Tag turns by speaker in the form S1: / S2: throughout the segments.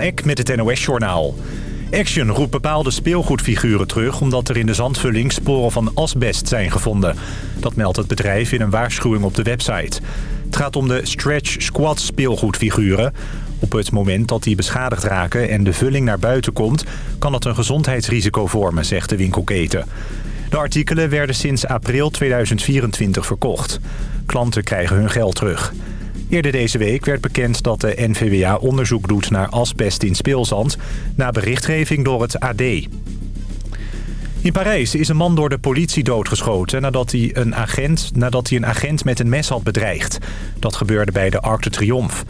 S1: Eck met het NOS-journaal. Action roept bepaalde speelgoedfiguren terug... omdat er in de zandvulling sporen van asbest zijn gevonden. Dat meldt het bedrijf in een waarschuwing op de website. Het gaat om de Stretch Squad speelgoedfiguren. Op het moment dat die beschadigd raken en de vulling naar buiten komt... kan dat een gezondheidsrisico vormen, zegt de winkelketen. De artikelen werden sinds april 2024 verkocht. Klanten krijgen hun geld terug. Eerder deze week werd bekend dat de NVWA onderzoek doet naar asbest in speelzand... na berichtgeving door het AD. In Parijs is een man door de politie doodgeschoten nadat hij, een agent, nadat hij een agent met een mes had bedreigd. Dat gebeurde bij de Arc de Triomphe.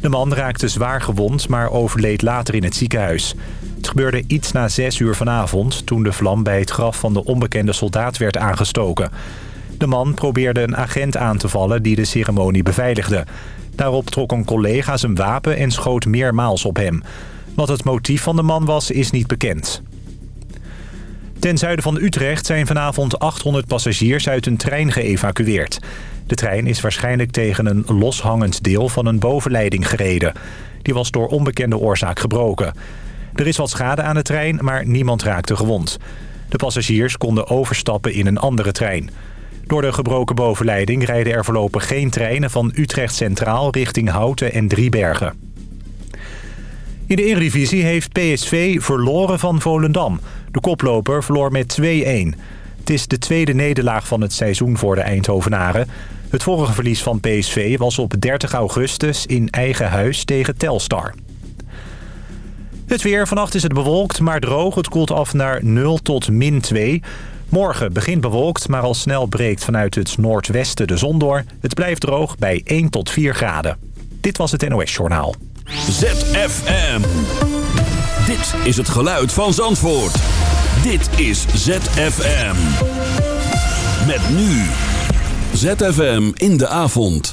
S1: De man raakte zwaar gewond, maar overleed later in het ziekenhuis. Het gebeurde iets na zes uur vanavond... toen de vlam bij het graf van de onbekende soldaat werd aangestoken. De man probeerde een agent aan te vallen die de ceremonie beveiligde. Daarop trok een collega zijn wapen en schoot meermaals op hem. Wat het motief van de man was, is niet bekend. Ten zuiden van Utrecht zijn vanavond 800 passagiers uit een trein geëvacueerd. De trein is waarschijnlijk tegen een loshangend deel van een bovenleiding gereden. Die was door onbekende oorzaak gebroken. Er is wat schade aan de trein, maar niemand raakte gewond. De passagiers konden overstappen in een andere trein. Door de gebroken bovenleiding rijden er voorlopig geen treinen van Utrecht Centraal richting Houten en Driebergen. In de Eredivisie heeft PSV verloren van Volendam. De koploper verloor met 2-1. Het is de tweede nederlaag van het seizoen voor de Eindhovenaren. Het vorige verlies van PSV was op 30 augustus in eigen huis tegen Telstar. Het weer. Vannacht is het bewolkt, maar droog. Het koelt af naar 0 tot min 2. Morgen begint bewolkt, maar al snel breekt vanuit het noordwesten de zon door. Het blijft droog bij 1 tot 4 graden. Dit was het NOS Journaal.
S2: ZFM. Dit is het geluid van Zandvoort. Dit is ZFM. Met nu. ZFM in de avond.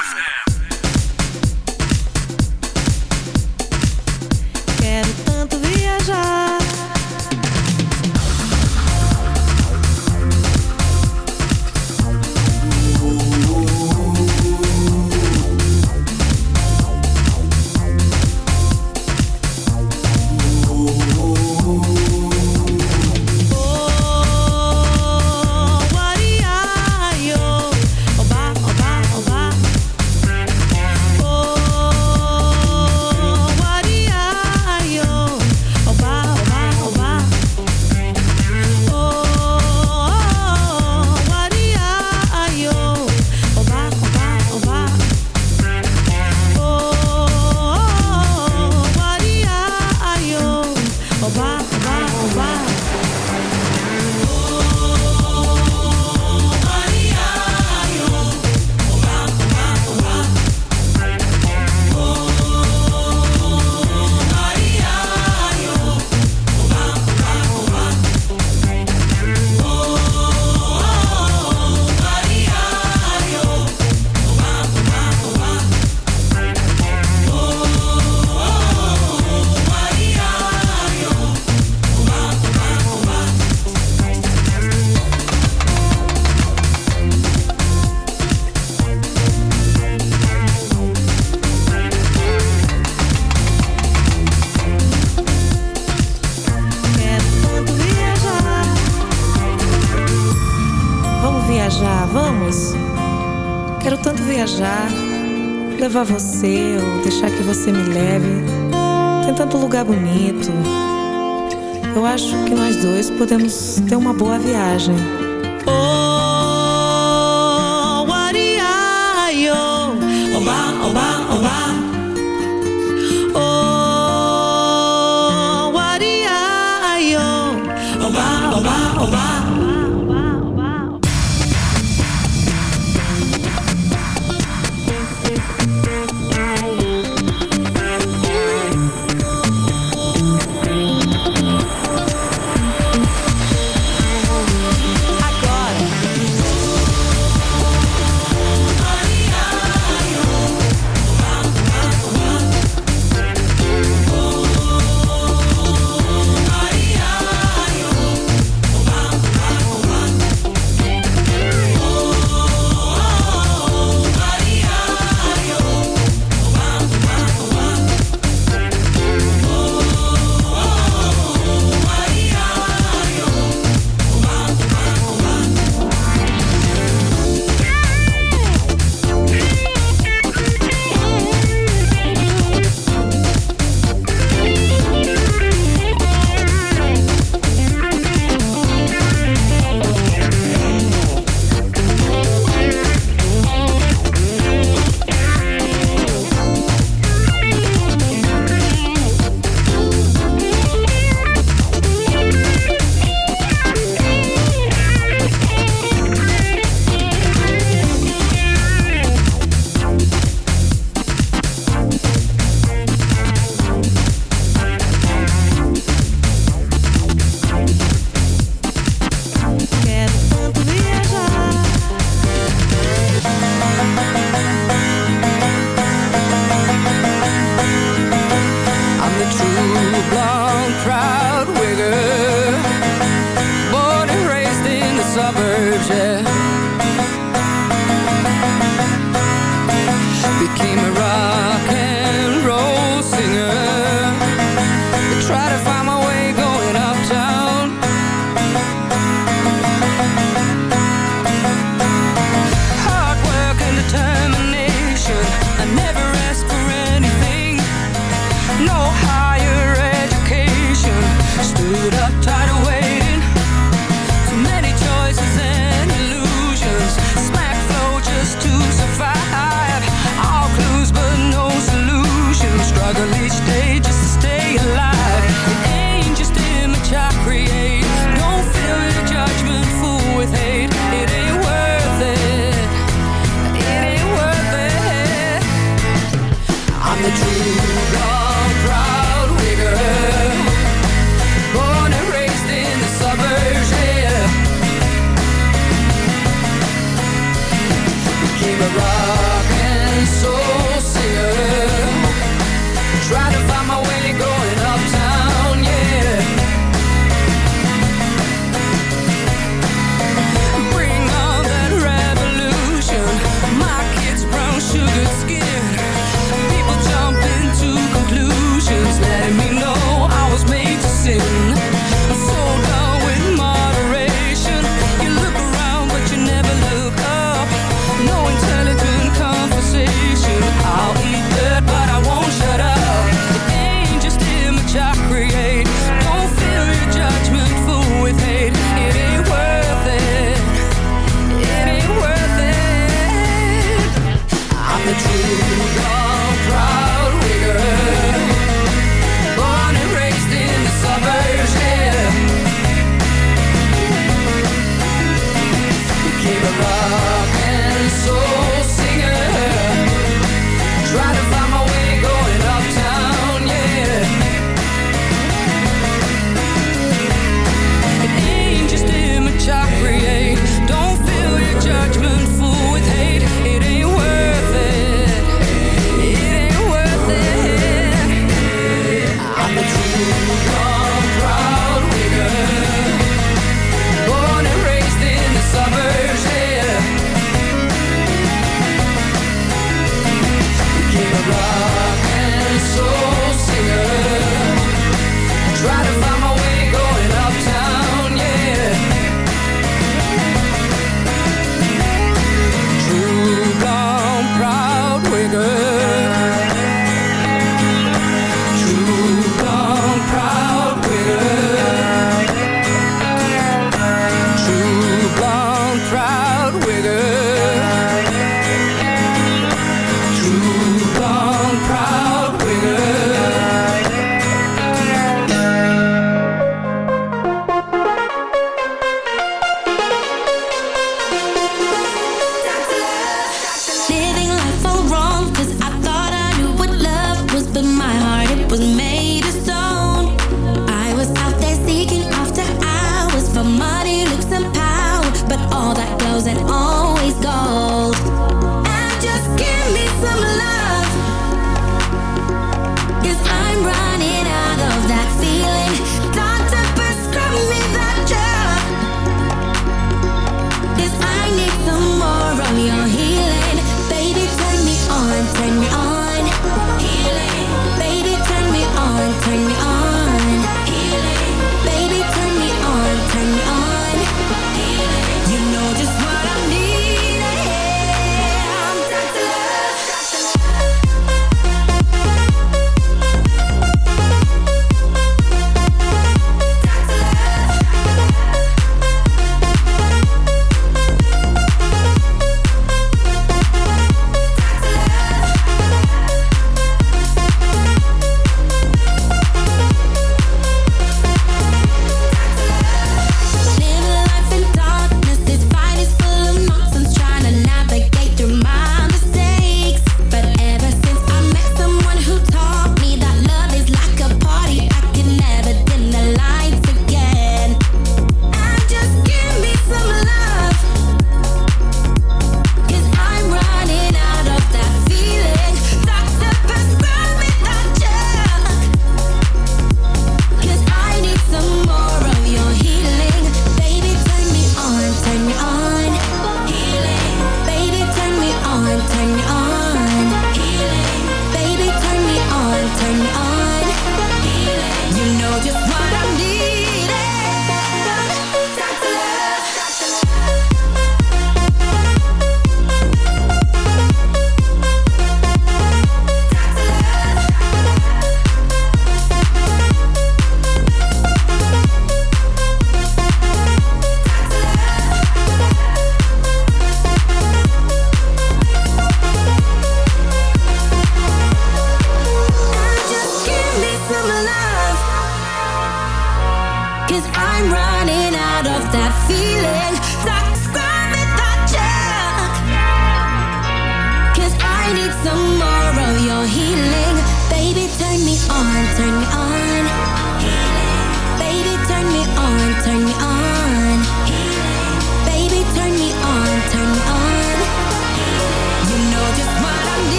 S3: Levar você ou deixar que você me leve. Tem tanto lugar bonito. Eu acho que nós dois podemos ter uma boa viagem.
S4: Oh, wariayo, oba, oba, oba.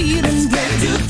S2: feelings. Better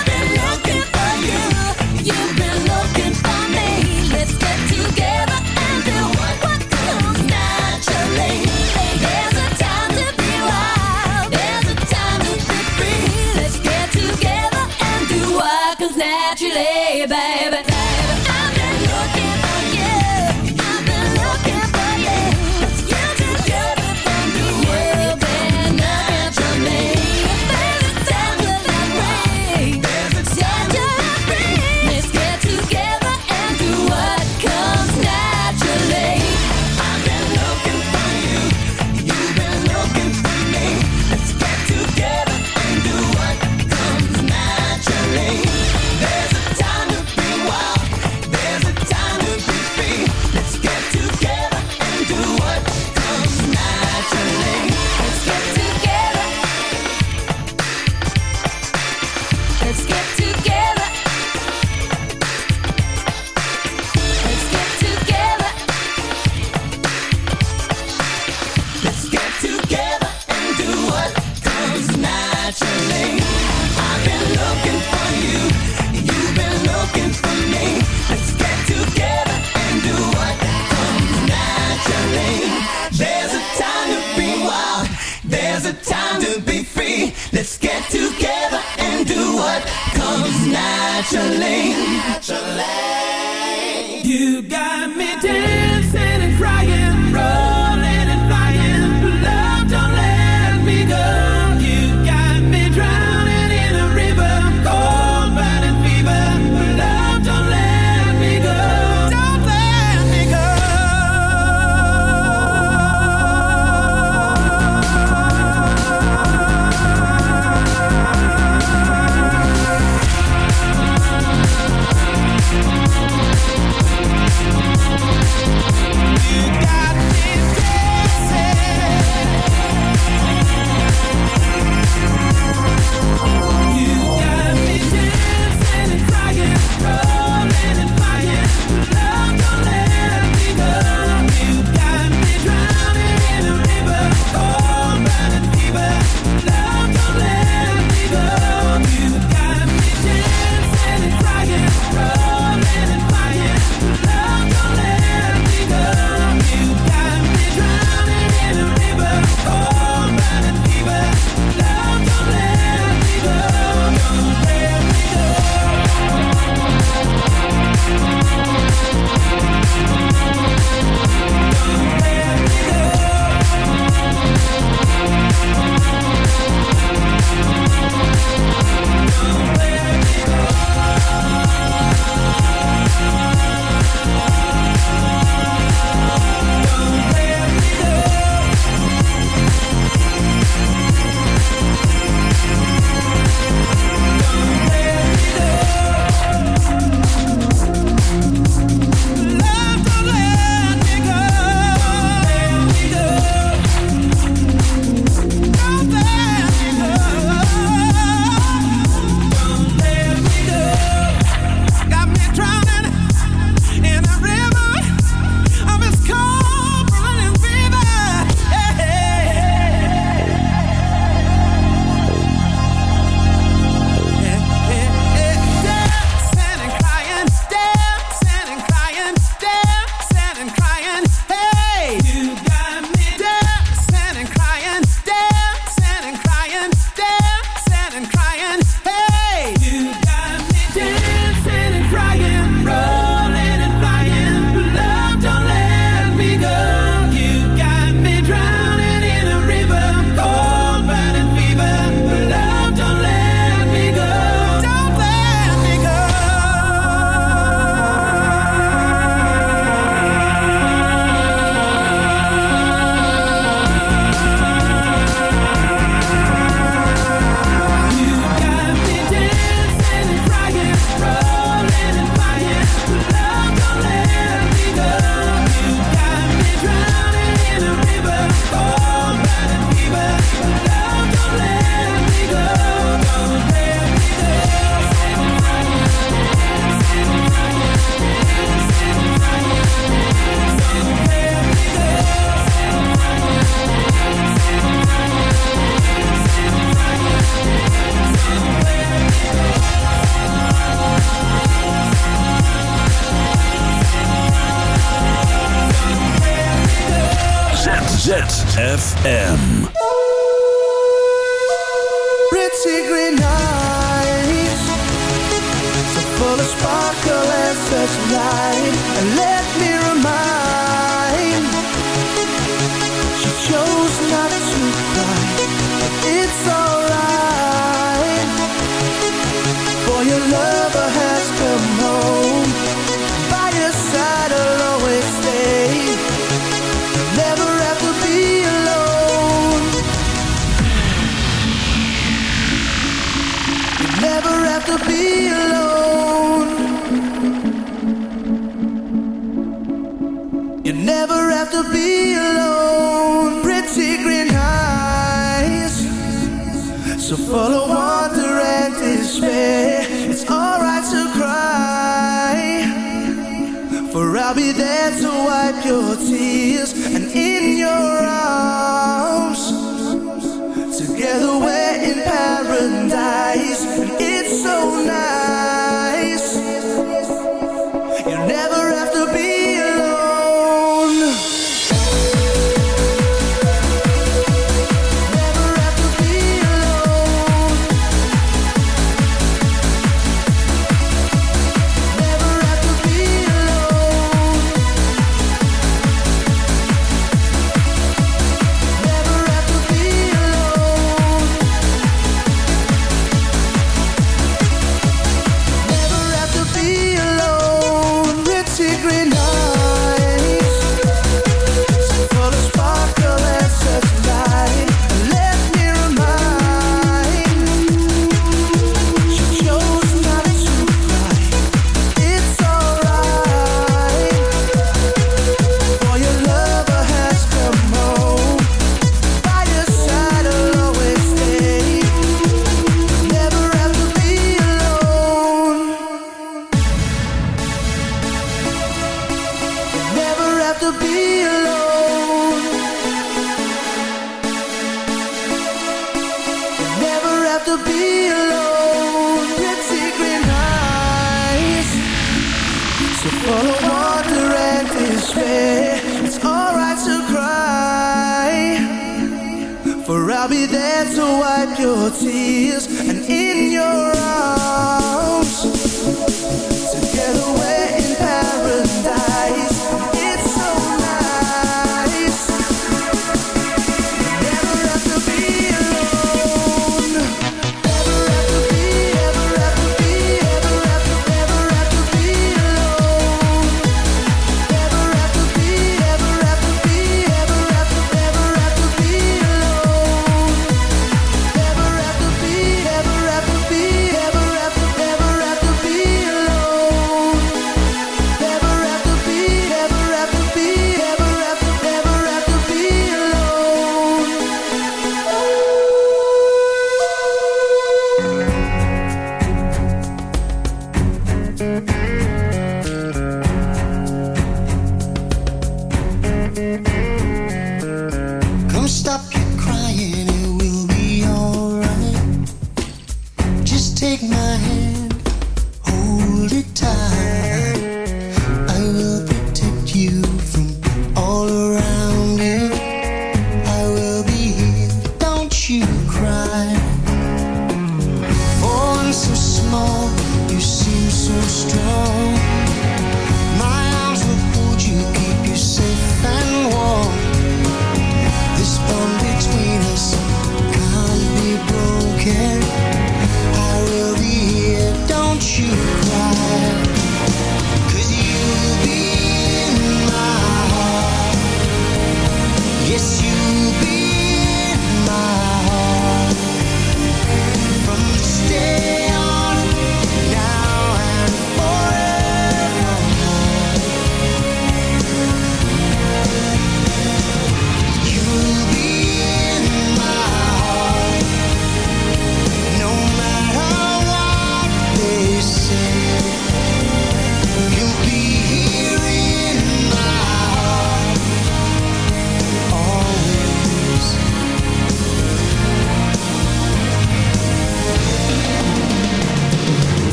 S5: so full of wonder and despair. It's alright to cry, for I'll be there to wipe your tears and in your arms. Together we're in paradise.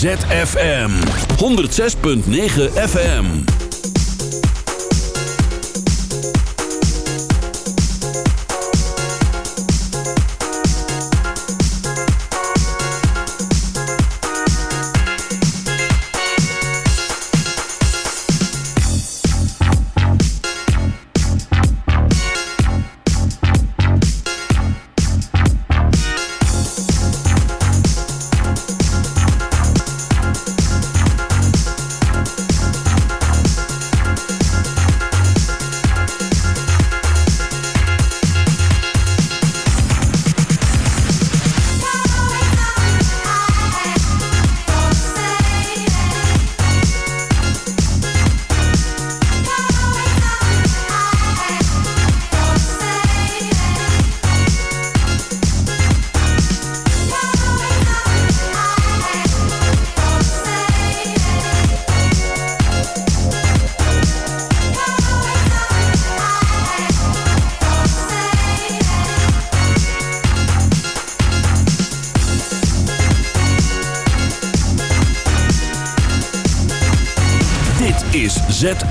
S6: ZFM 106.9 FM.